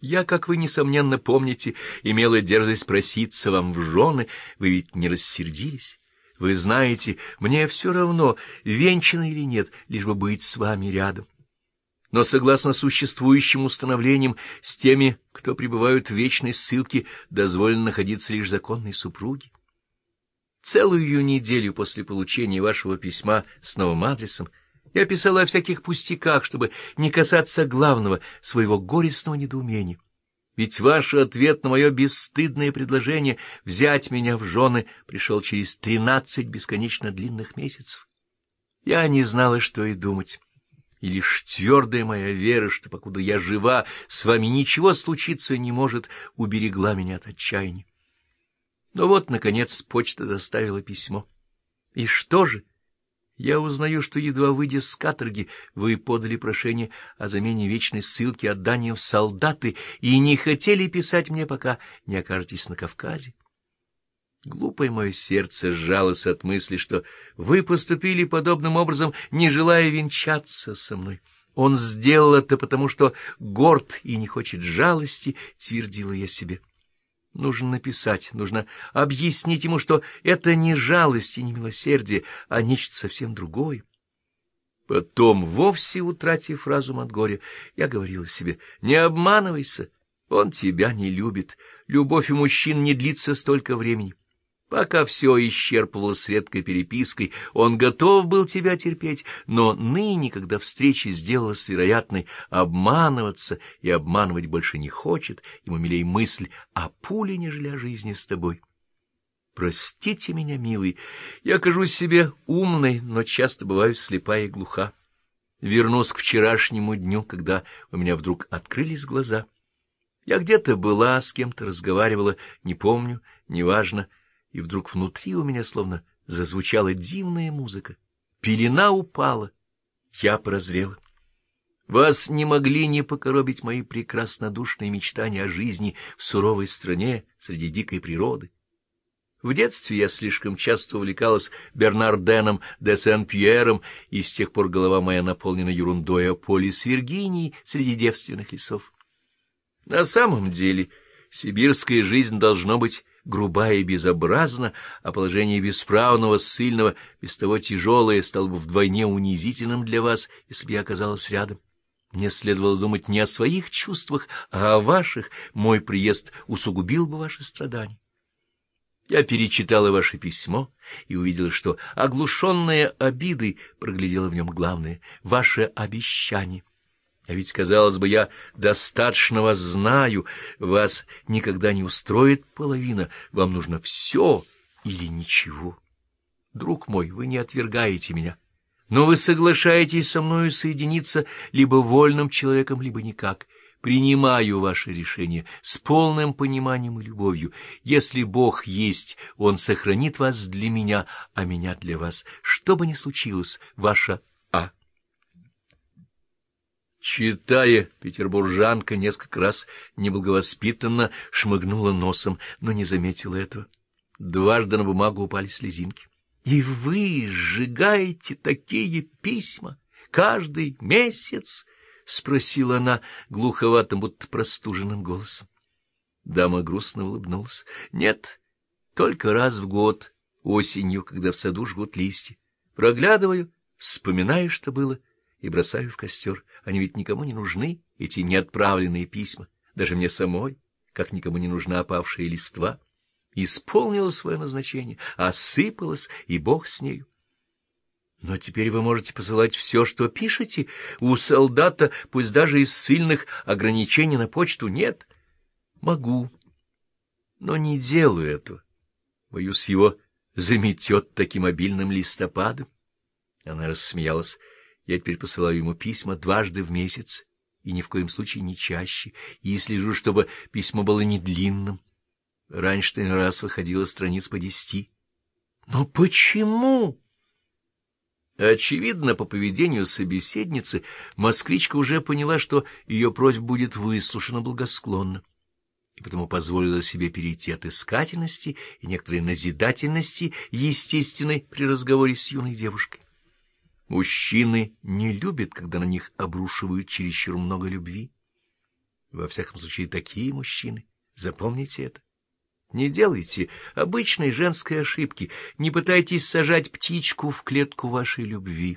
Я, как вы, несомненно, помните, имела дерзость проситься вам в жены, вы ведь не рассердились. Вы знаете, мне все равно, венчано или нет, лишь бы быть с вами рядом. Но согласно существующим установлениям, с теми, кто пребывают в вечной ссылке, дозволено находиться лишь законной супруги. Целую неделю после получения вашего письма с новым адресом я писала о всяких пустяках, чтобы не касаться главного, своего горестного недоумения. Ведь ваш ответ на мое бесстыдное предложение взять меня в жены пришел через тринадцать бесконечно длинных месяцев. Я не знала, что и думать. И лишь твердая моя вера, что, покуда я жива, с вами ничего случиться не может, уберегла меня от отчаяния. Но вот, наконец, почта доставила письмо. И что же? Я узнаю, что, едва выйдя с каторги, вы подали прошение о замене вечной ссылки отданием в солдаты и не хотели писать мне, пока не окажетесь на Кавказе. Глупое мое сердце сжалось от мысли, что вы поступили подобным образом, не желая венчаться со мной. Он сделал это потому, что горд и не хочет жалости, — твердила я себе. Нужно написать, нужно объяснить ему, что это не жалость и не милосердие, а нечто совсем другое. Потом, вовсе утратив разум от горя, я говорила себе, не обманывайся, он тебя не любит, любовь у мужчин не длится столько времени. Пока все исчерпывалось редкой перепиской, он готов был тебя терпеть, но ныне, когда встреча сделалась вероятной, обманываться и обманывать больше не хочет, ему милей мысль о пуле, нежели о жизни с тобой. Простите меня, милый, я кажусь себе умной, но часто бываю слепая и глуха. Вернусь к вчерашнему дню, когда у меня вдруг открылись глаза. Я где-то была, с кем-то разговаривала, не помню, неважно, и вдруг внутри у меня словно зазвучала дивная музыка. Пелена упала, я прозрела. Вас не могли не покоробить мои прекраснодушные мечтания о жизни в суровой стране среди дикой природы. В детстве я слишком часто увлекалась Бернарденом де Сен-Пьером, и с тех пор голова моя наполнена ерундой о с Виргинией среди девственных лесов. На самом деле сибирская жизнь должно быть груба и безобразна, а положение бесправного, ссыльного, без того тяжелое, стало бы вдвойне унизительным для вас, если бы я оказалась рядом. Мне следовало думать не о своих чувствах, а о ваших. Мой приезд усугубил бы ваши страдания. Я перечитала ваше письмо и увидела, что, оглушенная обидой, проглядела в нем главное — ваше обещание. А ведь, казалось бы, я достаточно вас знаю, вас никогда не устроит половина, вам нужно все или ничего. Друг мой, вы не отвергаете меня, но вы соглашаетесь со мною соединиться либо вольным человеком, либо никак. Принимаю ваше решение с полным пониманием и любовью. Если Бог есть, Он сохранит вас для меня, а меня для вас. Что бы ни случилось, ваша Читая, петербуржанка несколько раз неблаговоспитанно шмыгнула носом, но не заметила этого. Дважды на бумагу упали слезинки. — И вы сжигаете такие письма каждый месяц? — спросила она глуховатым, будто простуженным голосом. Дама грустно улыбнулась. — Нет, только раз в год, осенью, когда в саду жгут листья. Проглядываю, вспоминаю, что было, и бросаю в костер. Они ведь никому не нужны, эти неотправленные письма, даже мне самой, как никому не нужна опавшая листва. Исполнила свое назначение, осыпалась, и Бог с нею. Но теперь вы можете посылать все, что пишете. У солдата, пусть даже из сильных ограничений на почту, нет. Могу, но не делаю этого. Боюсь, его заметет таким обильным листопадом. Она рассмеялась. Я теперь посылаю ему письма дважды в месяц, и ни в коем случае не чаще, и слежу, чтобы письмо было не длинным. Раньше-то раз выходило страниц по десяти. Но почему? Очевидно, по поведению собеседницы москвичка уже поняла, что ее просьба будет выслушана благосклонно, и потому позволила себе перейти от искательности и некоторой назидательности, естественной при разговоре с юной девушкой. Мужчины не любят, когда на них обрушивают чересчур много любви. Во всяком случае, такие мужчины. Запомните это. Не делайте обычной женской ошибки, не пытайтесь сажать птичку в клетку вашей любви.